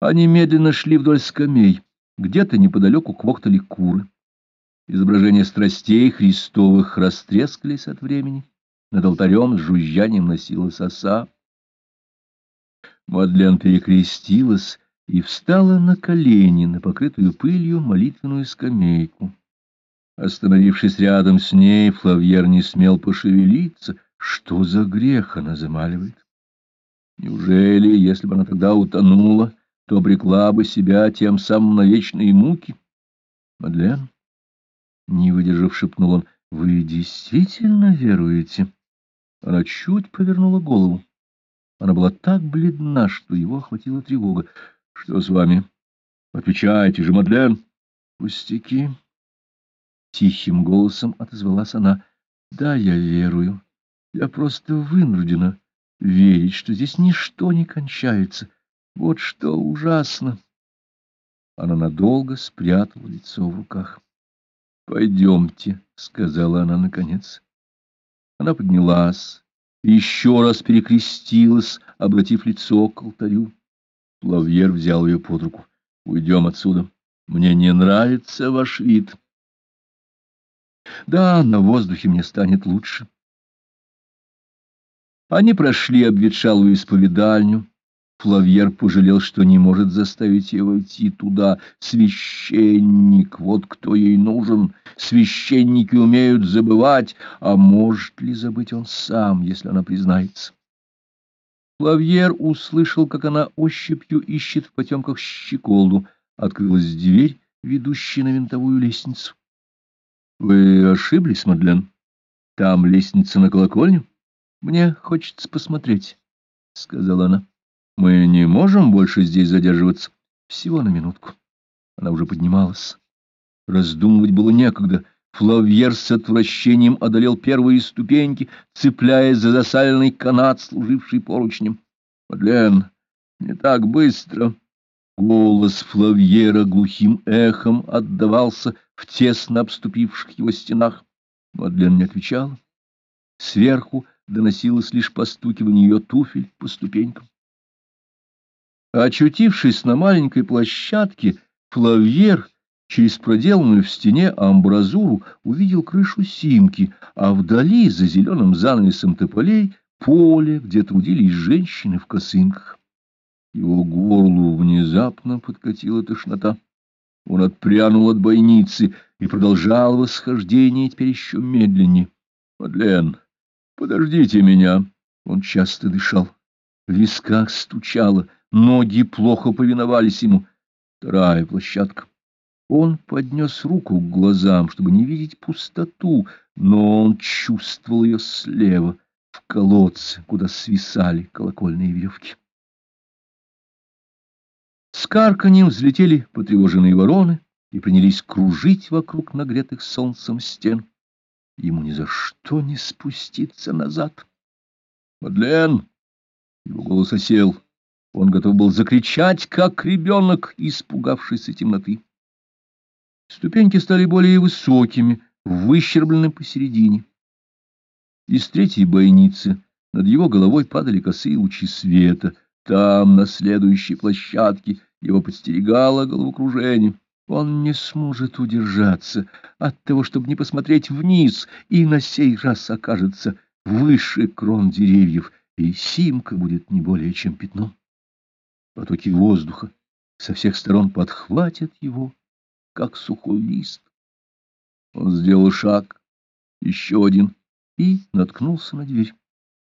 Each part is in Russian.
Они медленно шли вдоль скамей, где-то неподалеку квохтали куры. Изображения страстей Христовых растрескались от времени. Над алтарем с жужжанием носилась оса. Мадлен перекрестилась и встала на колени на покрытую пылью молитвенную скамейку. Остановившись рядом с ней, Флавьер не смел пошевелиться. Что за грех она замаливает? Неужели, если бы она тогда утонула, то обрекла бы себя тем самым на вечные муки? Мадлен, не выдержав, шепнул он, — вы действительно веруете? Она чуть повернула голову. Она была так бледна, что его охватила тревога. — Что с вами? — Отвечайте же, Мадлен. — Пустяки. Тихим голосом отозвалась она. — Да, я верую. Я просто вынуждена верить, что здесь ничто не кончается. Вот что ужасно. Она надолго спрятала лицо в руках. — Пойдемте, — сказала она наконец. Она поднялась еще раз перекрестилась, обратив лицо к алтарю. Лавьер взял ее под руку. — Уйдем отсюда. Мне не нравится ваш вид. Да, на воздухе мне станет лучше. Они прошли обветшалую исповедальню. Флавьер пожалел, что не может заставить ее войти туда. Священник, вот кто ей нужен. Священники умеют забывать, а может ли забыть он сам, если она признается? Флавьер услышал, как она ощупью ищет в потемках щеколду. Открылась дверь, ведущая на винтовую лестницу. — Вы ошиблись, Мадлен? Там лестница на колокольню? Мне хочется посмотреть, — сказала она. Мы не можем больше здесь задерживаться. Всего на минутку. Она уже поднималась. Раздумывать было некогда. Флавьер с отвращением одолел первые ступеньки, цепляясь за засаленный канат, служивший поручнем. — Мадлен, не так быстро. Голос Флавьера глухим эхом отдавался в тесно обступивших его стенах. Мадлен не отвечала. Сверху доносилось лишь постукивание ее туфель по ступенькам. Очутившись на маленькой площадке, Флавьер через проделанную в стене амбразуру увидел крышу Симки, а вдали, за зеленым занавесом тополей, поле, где трудились женщины в косынках. Его горлу внезапно подкатила тошнота. Он отпрянул от бойницы и продолжал восхождение теперь еще медленнее. — Мадлен, подождите меня. Он часто дышал. В висках стучало, Ноги плохо повиновались ему. Вторая площадка. Он поднес руку к глазам, чтобы не видеть пустоту, но он чувствовал ее слева, в колодце, куда свисали колокольные веревки. С карканьем взлетели потревоженные вороны и принялись кружить вокруг нагретых солнцем стен. Ему ни за что не спуститься назад. «Мадлен!» Его голос осел. Он готов был закричать, как ребенок, испугавшийся темноты. Ступеньки стали более высокими, выщерблены посередине. Из третьей бойницы над его головой падали косые лучи света. Там, на следующей площадке, его подстерегало головокружение. Он не сможет удержаться от того, чтобы не посмотреть вниз, и на сей раз окажется выше крон деревьев, и Симка будет не более чем пятном. Потоки воздуха со всех сторон подхватят его, как сухой лист. Он сделал шаг, еще один, и наткнулся на дверь.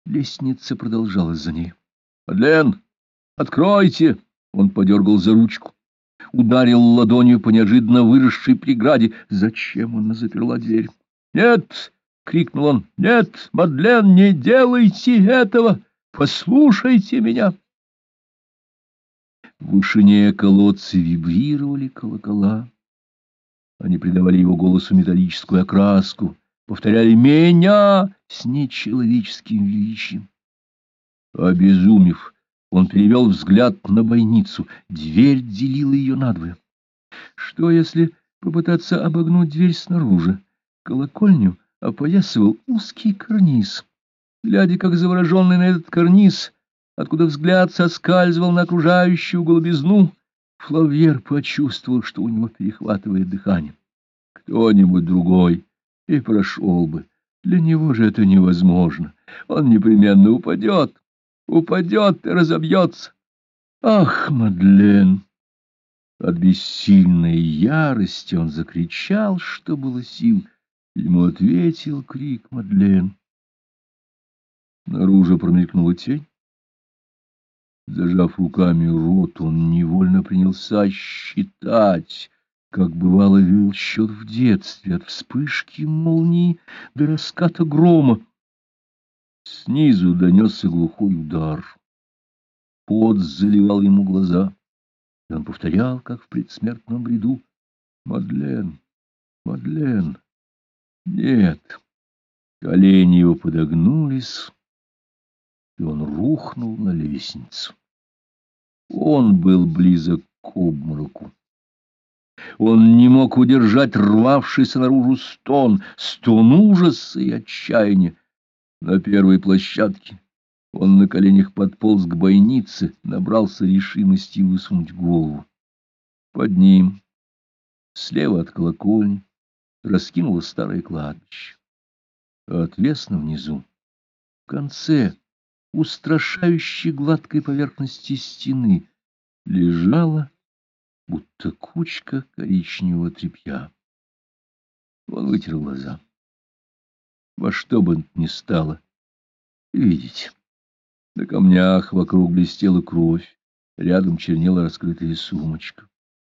Лестница продолжалась за ней. — Адлен, откройте! Он подергал за ручку. Ударил ладонью по неожиданно выросшей преграде. Зачем она заперла дверь? — Нет! — крикнул он. — Нет, Мадлен, не делайте этого! Послушайте меня! В вышине колодца вибрировали колокола. Они придавали его голосу металлическую окраску, повторяли «меня» с нечеловеческим величием. Обезумев, он перевел взгляд на бойницу. Дверь делила ее надвое. Что, если попытаться обогнуть дверь снаружи? Колокольню опоясывал узкий карниз. Глядя, как завороженный на этот карниз, откуда взгляд соскальзывал на окружающую голубизну, Флавьер почувствовал, что у него перехватывает дыхание. Кто-нибудь другой и прошел бы. Для него же это невозможно. Он непременно упадет, упадет и разобьется. Ах, Мадлен! От бессильной ярости он закричал, что было сил. Ему ответил крик Мадлен. Наружу промелькнула тень. Зажав руками рот, он невольно принялся считать, как бывало вел счет в детстве, от вспышки молнии до раската грома. Снизу донесся глухой удар. Пот заливал ему глаза, и он повторял, как в предсмертном бреду, «Мадлен, Мадлен, нет». Колени его подогнулись, и он рухнул на лестницу. Он был близок к обмороку. Он не мог удержать рвавшийся наружу стон, стон ужаса и отчаяния. На первой площадке он на коленях подполз к бойнице, набрался решимости высунуть голову. Под ним, слева от колокольни, раскинуло старое кладбище. Отвесно внизу, в конце устрашающей гладкой поверхности стены, лежала, будто кучка коричневого тряпья. Он вытер глаза. Во что бы ни стало, видеть. На камнях вокруг блестела кровь, рядом чернела раскрытая сумочка.